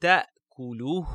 تأكله.